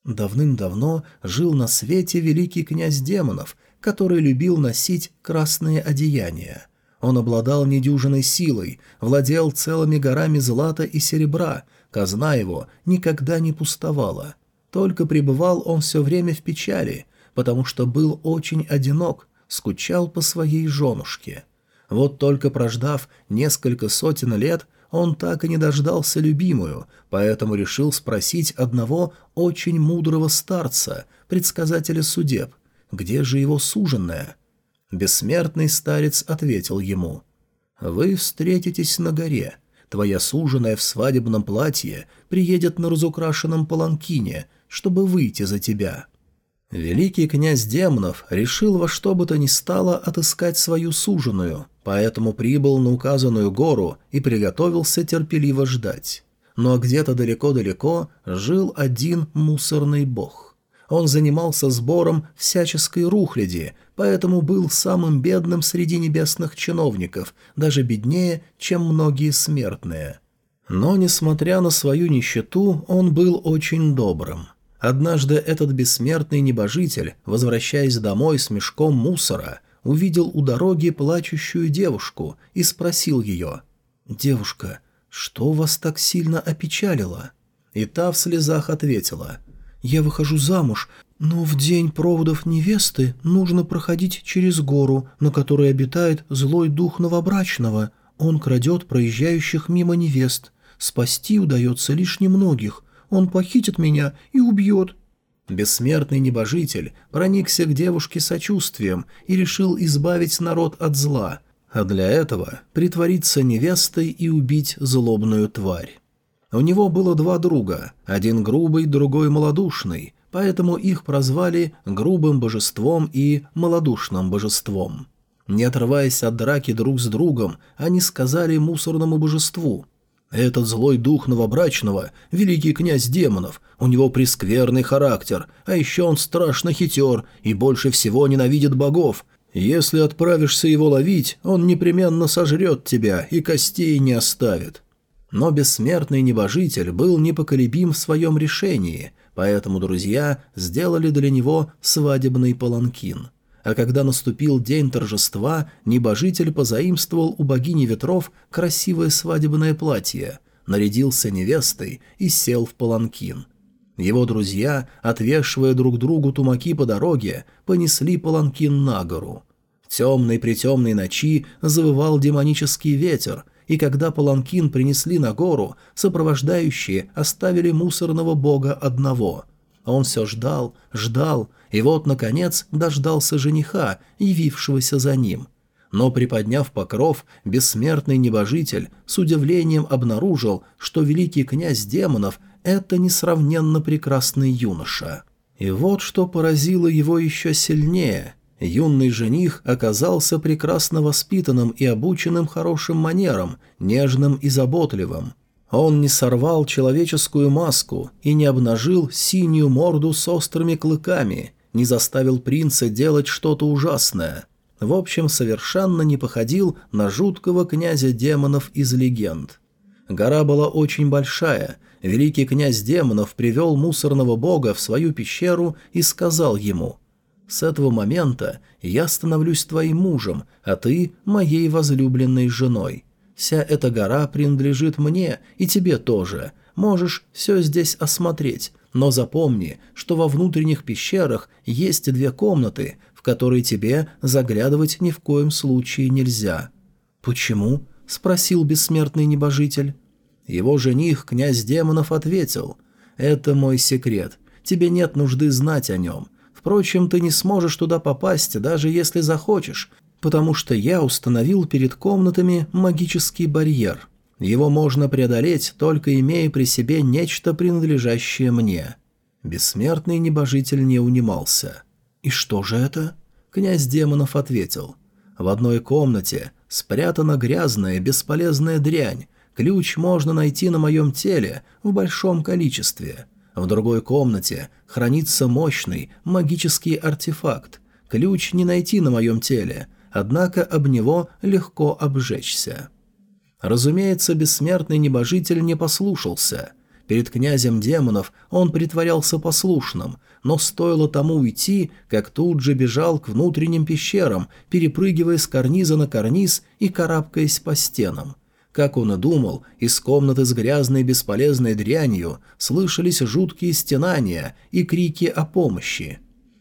Давным-давно жил на свете великий князь демонов, который любил носить красные одеяния. Он обладал недюжиной силой, владел целыми горами злата и серебра, казна его никогда не пустовала. Только пребывал он все время в печали, потому что был очень одинок, скучал по своей женушке. Вот только прождав несколько сотен лет, он так и не дождался любимую, поэтому решил спросить одного очень мудрого старца, предсказателя судеб. Где же его суженная? Бессмертный старец ответил ему. «Вы встретитесь на горе. Твоя суженая в свадебном платье приедет на разукрашенном паланкине, чтобы выйти за тебя». Великий князь демонов решил во что бы то ни стало отыскать свою суженую, поэтому прибыл на указанную гору и приготовился терпеливо ждать. Но где-то далеко-далеко жил один мусорный бог. Он занимался сбором всяческой рухляди, поэтому был самым бедным среди небесных чиновников, даже беднее, чем многие смертные. Но, несмотря на свою нищету, он был очень добрым. Однажды этот бессмертный небожитель, возвращаясь домой с мешком мусора, увидел у дороги плачущую девушку и спросил ее «Девушка, что вас так сильно опечалило?» И та в слезах ответила «Я выхожу замуж, но в день проводов невесты нужно проходить через гору, на которой обитает злой дух новобрачного. Он крадет проезжающих мимо невест. Спасти удается лишь немногих, он похитит меня и убьет». Бессмертный небожитель проникся к девушке сочувствием и решил избавить народ от зла, а для этого притвориться невестой и убить злобную тварь. У него было два друга, один грубый, другой малодушный, поэтому их прозвали грубым божеством и малодушным божеством. Не отрываясь от драки друг с другом, они сказали мусорному божеству этот злой дух новобрачного – великий князь демонов, у него прескверный характер, а еще он страшно хитер и больше всего ненавидит богов. Если отправишься его ловить, он непременно сожрет тебя и костей не оставит». Но бессмертный небожитель был непоколебим в своем решении, поэтому друзья сделали для него свадебный паланкин – а когда наступил день торжества, небожитель позаимствовал у богини ветров красивое свадебное платье, нарядился невестой и сел в паланкин. Его друзья, отвешивая друг другу тумаки по дороге, понесли паланкин на гору. В темной-притемной ночи завывал демонический ветер, и когда паланкин принесли на гору, сопровождающие оставили мусорного бога одного. Он все ждал, ждал, и вот, наконец, дождался жениха, явившегося за ним. Но, приподняв покров, бессмертный небожитель с удивлением обнаружил, что великий князь демонов – это несравненно прекрасный юноша. И вот что поразило его еще сильнее. Юный жених оказался прекрасно воспитанным и обученным хорошим манерам, нежным и заботливым. Он не сорвал человеческую маску и не обнажил синюю морду с острыми клыками – не заставил принца делать что-то ужасное. В общем, совершенно не походил на жуткого князя демонов из легенд. Гора была очень большая. Великий князь демонов привел мусорного бога в свою пещеру и сказал ему «С этого момента я становлюсь твоим мужем, а ты – моей возлюбленной женой. Вся эта гора принадлежит мне и тебе тоже. Можешь все здесь осмотреть, но запомни, что во внутренних пещерах есть две комнаты, в которые тебе заглядывать ни в коем случае нельзя». «Почему?» – спросил бессмертный небожитель. Его жених, князь демонов, ответил. «Это мой секрет. Тебе нет нужды знать о нем. Впрочем, ты не сможешь туда попасть, даже если захочешь, потому что я установил перед комнатами магический барьер. Его можно преодолеть, только имея при себе нечто, принадлежащее мне. Бессмертный небожитель не унимался. «И что же это?» Князь демонов ответил. «В одной комнате спрятана грязная, бесполезная дрянь. Ключ можно найти на моем теле в большом количестве. В другой комнате хранится мощный магический артефакт. Ключ не найти на моем теле, однако об него легко обжечься». Разумеется, бессмертный небожитель не послушался. Перед князем демонов он притворялся послушным, но стоило тому уйти, как тут же бежал к внутренним пещерам, перепрыгивая с карниза на карниз и карабкаясь по стенам. Как он и думал, из комнаты с грязной бесполезной дрянью слышались жуткие стенания и крики о помощи.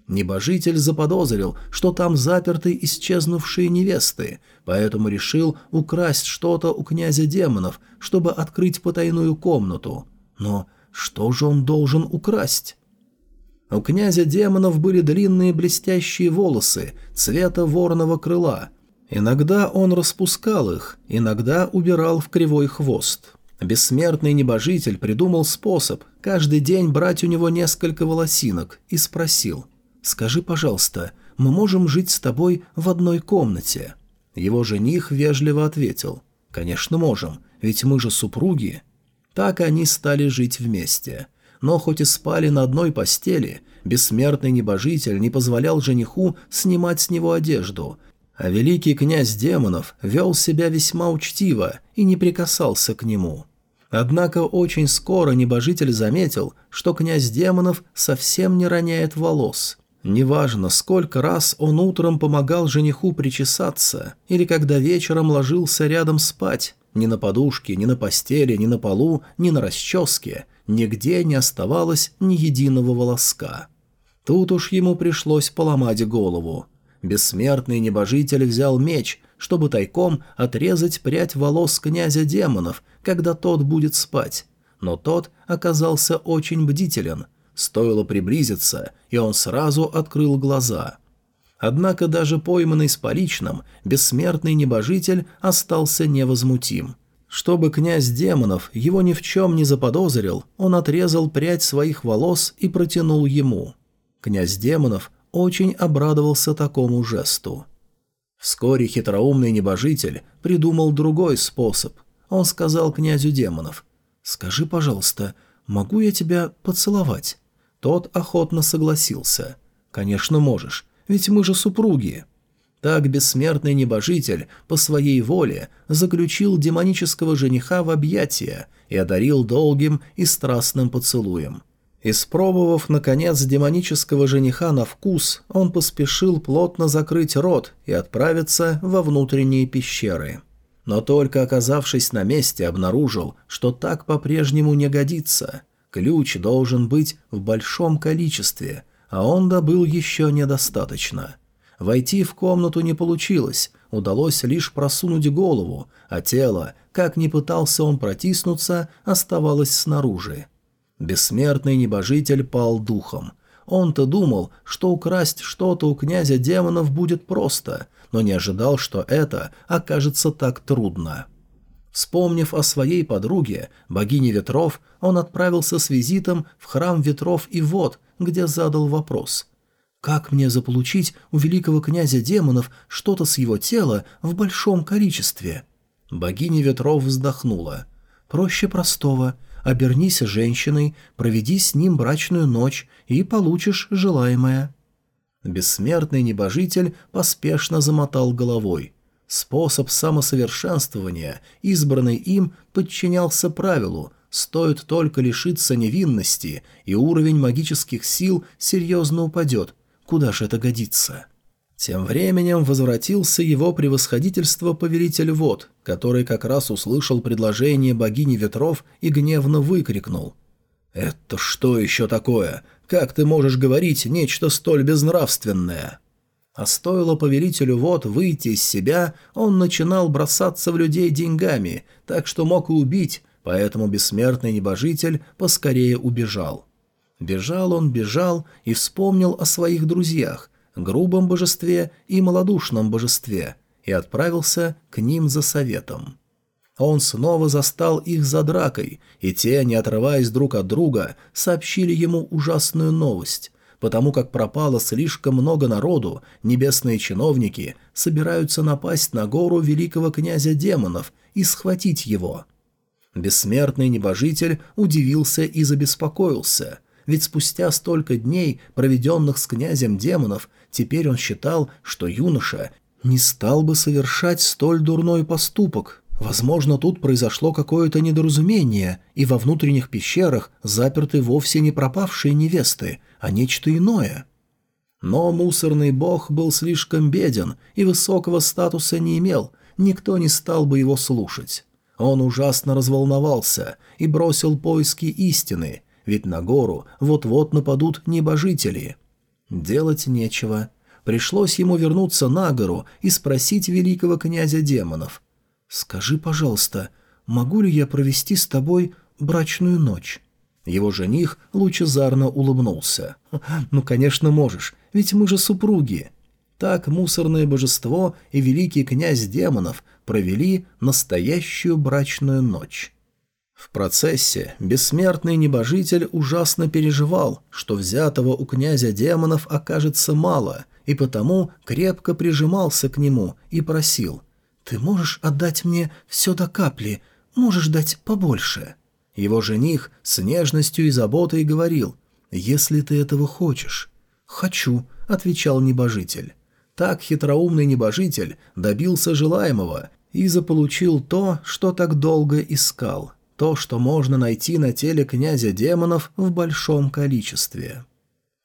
Небожитель заподозрил, что там заперты исчезнувшие невесты, поэтому решил украсть что-то у князя демонов, чтобы открыть потайную комнату. Но что же он должен украсть? У князя демонов были длинные блестящие волосы цвета ворного крыла. Иногда он распускал их, иногда убирал в кривой хвост. Бессмертный небожитель придумал способ каждый день брать у него несколько волосинок и спросил «Скажи, пожалуйста, мы можем жить с тобой в одной комнате?» Его жених вежливо ответил «Конечно можем, ведь мы же супруги». Так они стали жить вместе. Но хоть и спали на одной постели, бессмертный небожитель не позволял жениху снимать с него одежду, а великий князь демонов вел себя весьма учтиво и не прикасался к нему. Однако очень скоро небожитель заметил, что князь демонов совсем не роняет волос. Неважно, сколько раз он утром помогал жениху причесаться, или когда вечером ложился рядом спать, ни на подушке, ни на постели, ни на полу, ни на расческе, нигде не оставалось ни единого волоска. Тут уж ему пришлось поломать голову. Бессмертный небожитель взял меч, чтобы тайком отрезать прядь волос князя демонов, когда тот будет спать. Но тот оказался очень бдителен. Стоило приблизиться, и он сразу открыл глаза. Однако даже пойманный с поличным, бессмертный небожитель остался невозмутим. Чтобы князь демонов его ни в чем не заподозрил, он отрезал прядь своих волос и протянул ему. Князь демонов очень обрадовался такому жесту. Вскоре хитроумный небожитель придумал другой способ. Он сказал князю демонов, «Скажи, пожалуйста, могу я тебя поцеловать?» Тот охотно согласился. «Конечно можешь, ведь мы же супруги». Так бессмертный небожитель по своей воле заключил демонического жениха в объятия и одарил долгим и страстным поцелуем. Испробовав, наконец, демонического жениха на вкус, он поспешил плотно закрыть рот и отправиться во внутренние пещеры. Но только оказавшись на месте, обнаружил, что так по-прежнему не годится. Ключ должен быть в большом количестве, а он добыл еще недостаточно. Войти в комнату не получилось, удалось лишь просунуть голову, а тело, как ни пытался он протиснуться, оставалось снаружи. Бессмертный небожитель пал духом. Он-то думал, что украсть что-то у князя демонов будет просто, но не ожидал, что это окажется так трудно. Вспомнив о своей подруге, богине ветров, он отправился с визитом в храм ветров и вод, где задал вопрос. «Как мне заполучить у великого князя демонов что-то с его тела в большом количестве?» Богиня ветров вздохнула. «Проще простого – обернись женщиной, проведи с ним брачную ночь и получишь желаемое». Бессмертный небожитель поспешно замотал головой. Способ самосовершенствования, избранный им, подчинялся правилу «стоит только лишиться невинности, и уровень магических сил серьезно упадет. Куда же это годится?» Тем временем возвратился его превосходительство повелитель вод, который как раз услышал предложение богини ветров и гневно выкрикнул. «Это что еще такое? Как ты можешь говорить нечто столь безнравственное?» А стоило повелителю вод выйти из себя, он начинал бросаться в людей деньгами, так что мог и убить, поэтому бессмертный небожитель поскорее убежал. Бежал он, бежал и вспомнил о своих друзьях, грубом божестве и малодушном божестве, и отправился к ним за советом. Он снова застал их за дракой, и те, не отрываясь друг от друга, сообщили ему ужасную новость. Потому как пропало слишком много народу, небесные чиновники собираются напасть на гору великого князя демонов и схватить его. Бессмертный небожитель удивился и забеспокоился – ведь спустя столько дней, проведенных с князем демонов, теперь он считал, что юноша не стал бы совершать столь дурной поступок. Возможно, тут произошло какое-то недоразумение, и во внутренних пещерах заперты вовсе не пропавшие невесты, а нечто иное. Но мусорный бог был слишком беден и высокого статуса не имел, никто не стал бы его слушать. Он ужасно разволновался и бросил поиски истины, ведь на гору вот-вот нападут небожители. Делать нечего. Пришлось ему вернуться на гору и спросить великого князя демонов. «Скажи, пожалуйста, могу ли я провести с тобой брачную ночь?» Его жених лучезарно улыбнулся. «Ну, конечно, можешь, ведь мы же супруги». Так мусорное божество и великий князь демонов провели настоящую брачную ночь. В процессе бессмертный небожитель ужасно переживал, что взятого у князя демонов окажется мало, и потому крепко прижимался к нему и просил «Ты можешь отдать мне все до капли, можешь дать побольше». Его жених с нежностью и заботой говорил «Если ты этого хочешь». «Хочу», — отвечал небожитель. Так хитроумный небожитель добился желаемого и заполучил то, что так долго искал, то, что можно найти на теле князя демонов в большом количестве.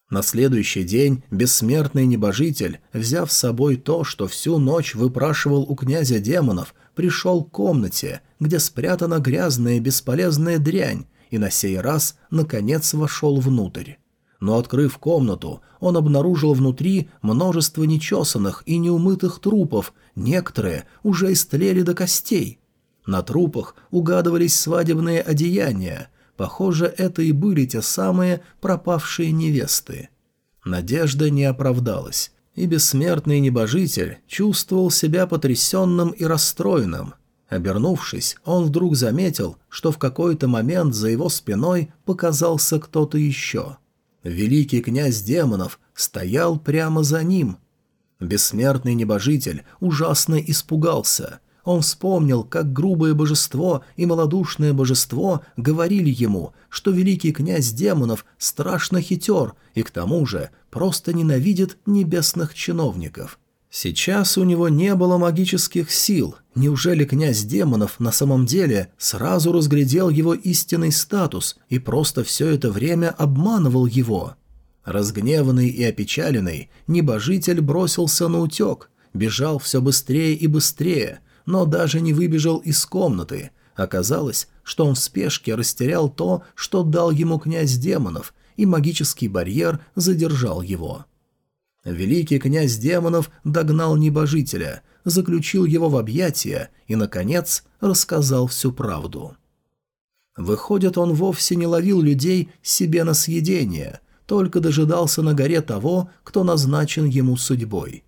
На следующий день бессмертный небожитель, взяв с собой то, что всю ночь выпрашивал у князя демонов, пришел к комнате, где спрятана грязная бесполезная дрянь, и на сей раз, наконец, вошел внутрь. Но, открыв комнату, он обнаружил внутри множество нечесанных и неумытых трупов, некоторые уже истлели до костей. На трупах угадывались свадебные одеяния, похоже, это и были те самые пропавшие невесты. Надежда не оправдалась и бессмертный небожитель чувствовал себя потрясенным и расстроенным. Обернувшись, он вдруг заметил, что в какой-то момент за его спиной показался кто-то еще. Великий князь демонов стоял прямо за ним. Бессмертный небожитель ужасно испугался. Он вспомнил, как грубое божество и малодушное божество говорили ему, что великий князь демонов страшно хитер и к тому же просто ненавидит небесных чиновников. Сейчас у него не было магических сил. Неужели князь демонов на самом деле сразу разглядел его истинный статус и просто все это время обманывал его? Разгневанный и опечаленный, небожитель бросился на утек, бежал все быстрее и быстрее – но даже не выбежал из комнаты. Оказалось, что он в спешке растерял то, что дал ему князь демонов, и магический барьер задержал его. Великий князь демонов догнал небожителя, заключил его в объятия и, наконец, рассказал всю правду. Выходит, он вовсе не ловил людей себе на съедение, только дожидался на горе того, кто назначен ему судьбой.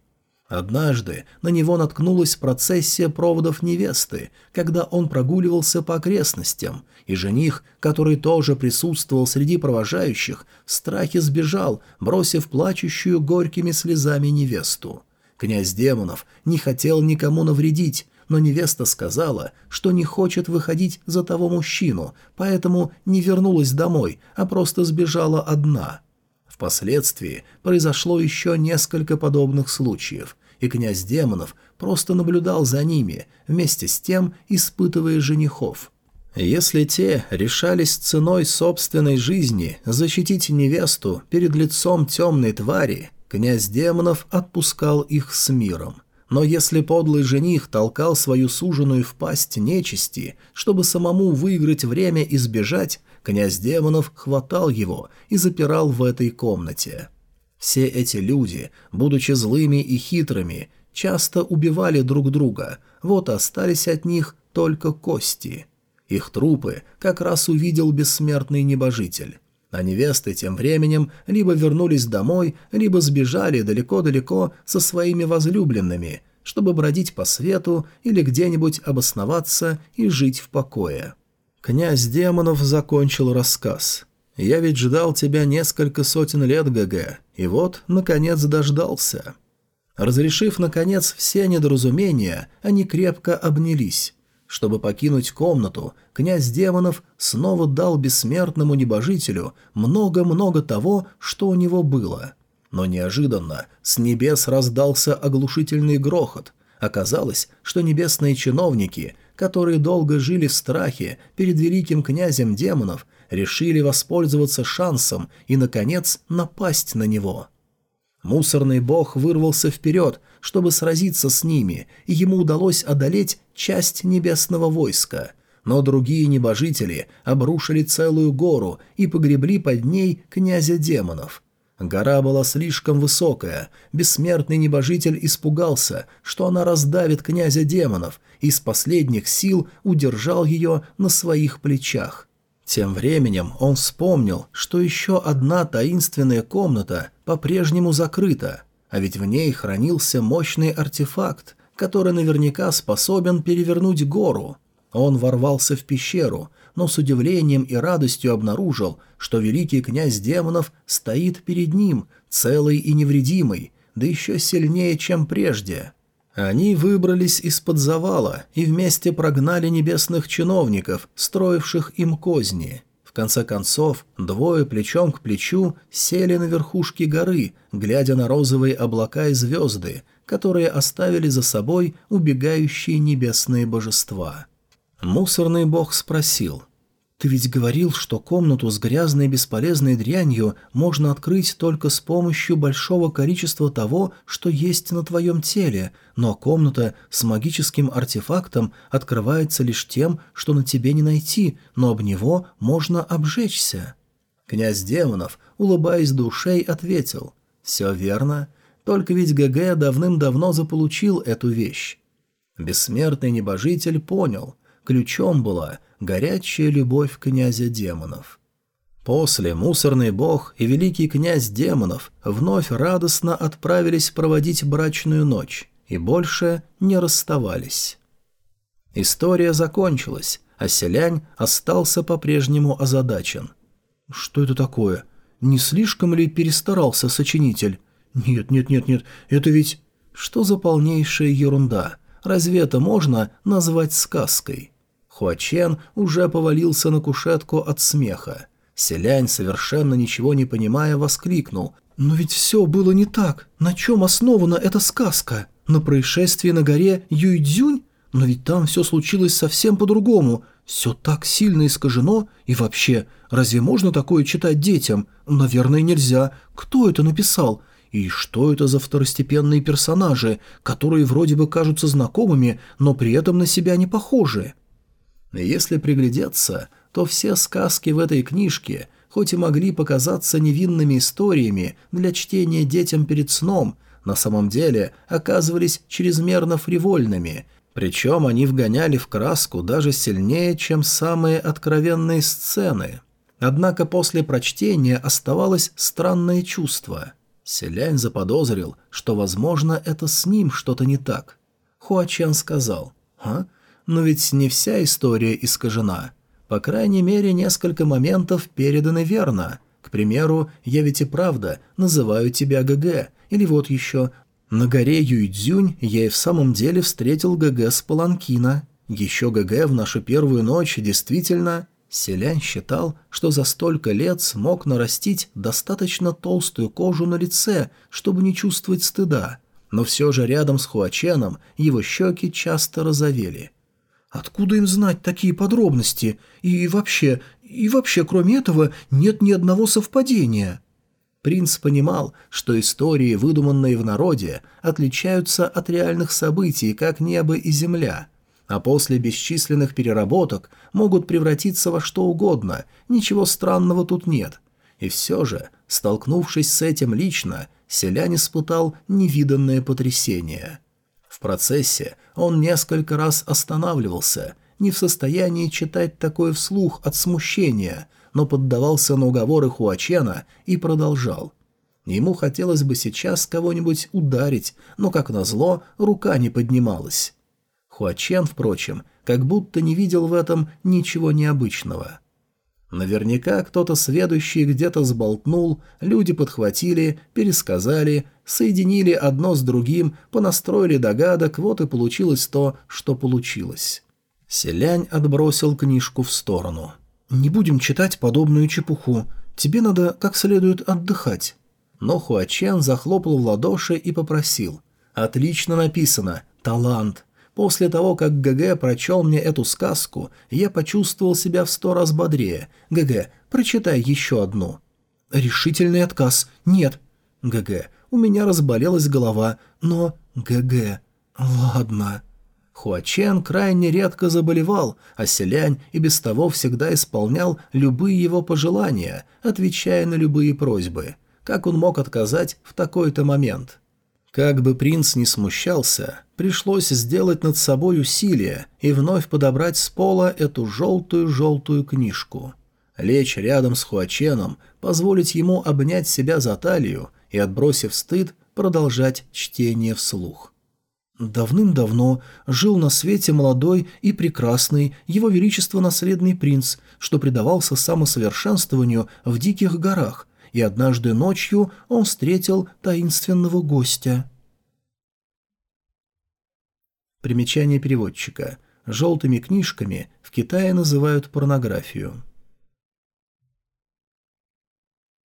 Однажды на него наткнулась процессия проводов невесты, когда он прогуливался по окрестностям, и жених, который тоже присутствовал среди провожающих, в страхе сбежал, бросив плачущую горькими слезами невесту. Князь демонов не хотел никому навредить, но невеста сказала, что не хочет выходить за того мужчину, поэтому не вернулась домой, а просто сбежала одна – Впоследствии произошло еще несколько подобных случаев, и князь демонов просто наблюдал за ними, вместе с тем испытывая женихов. Если те решались ценой собственной жизни защитить невесту перед лицом темной твари, князь демонов отпускал их с миром. Но если подлый жених толкал свою суженую в пасть нечисти, чтобы самому выиграть время и сбежать, Князь демонов хватал его и запирал в этой комнате. Все эти люди, будучи злыми и хитрыми, часто убивали друг друга, вот остались от них только кости. Их трупы как раз увидел бессмертный небожитель. А невесты тем временем либо вернулись домой, либо сбежали далеко-далеко со своими возлюбленными, чтобы бродить по свету или где-нибудь обосноваться и жить в покое. Князь демонов закончил рассказ. «Я ведь ждал тебя несколько сотен лет, ГГ, и вот, наконец, дождался». Разрешив, наконец, все недоразумения, они крепко обнялись. Чтобы покинуть комнату, князь демонов снова дал бессмертному небожителю много-много того, что у него было. Но неожиданно с небес раздался оглушительный грохот. Оказалось, что небесные чиновники – которые долго жили в страхе перед великим князем демонов, решили воспользоваться шансом и, наконец, напасть на него. Мусорный бог вырвался вперед, чтобы сразиться с ними, и ему удалось одолеть часть небесного войска. Но другие небожители обрушили целую гору и погребли под ней князя демонов – Гора была слишком высокая, бессмертный небожитель испугался, что она раздавит князя демонов, из последних сил удержал ее на своих плечах. Тем временем он вспомнил, что еще одна таинственная комната по-прежнему закрыта, а ведь в ней хранился мощный артефакт, который наверняка способен перевернуть гору. Он ворвался в пещеру, но с удивлением и радостью обнаружил, что великий князь демонов стоит перед ним, целый и невредимый, да еще сильнее, чем прежде. Они выбрались из-под завала и вместе прогнали небесных чиновников, строивших им козни. В конце концов, двое плечом к плечу сели на верхушке горы, глядя на розовые облака и звезды, которые оставили за собой убегающие небесные божества. Мусорный бог спросил, «Ты ведь говорил, что комнату с грязной бесполезной дрянью можно открыть только с помощью большого количества того, что есть на твоем теле, но комната с магическим артефактом открывается лишь тем, что на тебе не найти, но об него можно обжечься». Князь демонов, улыбаясь душей, ответил, «Все верно, только ведь ГГ давным-давно заполучил эту вещь». Бессмертный небожитель понял, ключом была горячая любовь князя демонов. После мусорный бог и великий князь демонов вновь радостно отправились проводить брачную ночь и больше не расставались. История закончилась, а селянь остался по-прежнему озадачен. «Что это такое? Не слишком ли перестарался сочинитель? Нет, нет, нет, нет, это ведь... Что за полнейшая ерунда? Разве это можно назвать сказкой?» Хуачен уже повалился на кушетку от смеха. Селянь, совершенно ничего не понимая, воскликнул. «Но ведь все было не так. На чем основана эта сказка? На происшествии на горе Юйдзюнь? Но ведь там все случилось совсем по-другому. Все так сильно искажено. И вообще, разве можно такое читать детям? Наверное, нельзя. Кто это написал? И что это за второстепенные персонажи, которые вроде бы кажутся знакомыми, но при этом на себя не похожи?» Если приглядеться, то все сказки в этой книжке, хоть и могли показаться невинными историями для чтения детям перед сном, на самом деле оказывались чрезмерно фривольными, причем они вгоняли в краску даже сильнее, чем самые откровенные сцены. Однако после прочтения оставалось странное чувство. Се Лянь заподозрил, что, возможно, это с ним что-то не так. Хуа Чэн сказал, «А? Но ведь не вся история искажена. По крайней мере, несколько моментов переданы верно. К примеру, я ведь и правда называю тебя гэгэ, или вот еще «На горе Юйдзюнь я и в самом деле встретил гэгэ с Паланкина». Еще гэгэ в нашу первую ночь действительно... Се Лянь считал, что за столько лет смог нарастить достаточно толстую кожу на лице, чтобы не чувствовать стыда, но все же рядом с Хуаченом его щеки часто розовели – Откуда им знать такие подробности? И вообще, и вообще, кроме этого, нет ни одного совпадения. Принц понимал, что истории, выдуманные в народе, отличаются от реальных событий, как небо и земля, а после бесчисленных переработок могут превратиться во что угодно, ничего странного тут нет. И все же, столкнувшись с этим лично, селянин испытал невиданное потрясение – в процессе он несколько раз останавливался, не в состоянии читать такое вслух от смущения, но поддавался на уговоры Хуачена и продолжал. Ему хотелось бы сейчас кого-нибудь ударить, но, как назло, рука не поднималась. Хуачен, впрочем, как будто не видел в этом ничего необычного. Наверняка кто-то сведущий где-то сболтнул, люди подхватили, пересказали, соединили одно с другим, понастроили догадок, вот и получилось то, что получилось. Селянь отбросил книжку в сторону. «Не будем читать подобную чепуху. Тебе надо как следует отдыхать». Но Хуачен захлопал в ладоши и попросил. «Отлично написано. Талант. После того, как ГГ прочел мне эту сказку, я почувствовал себя в сто раз бодрее. ГГ, прочитай еще одну». «Решительный отказ. Нет». «ГГ, у меня разболелась голова, но... ГГ. Ладно». Хуачен крайне редко заболевал, а селянь и без того всегда исполнял любые его пожелания, отвечая на любые просьбы. Как он мог отказать в такой-то момент? Как бы принц не смущался, пришлось сделать над собой усилие и вновь подобрать с пола эту желтую-желтую книжку. Лечь рядом с Хуаченом, позволить ему обнять себя за талию и, отбросив стыд, продолжать чтение вслух. Давным-давно жил на свете молодой и прекрасный его величество наследный принц, что предавался самосовершенствованию в диких горах, и однажды ночью он встретил таинственного гостя. Примечание переводчика. Желтыми книжками в Китае называют порнографию.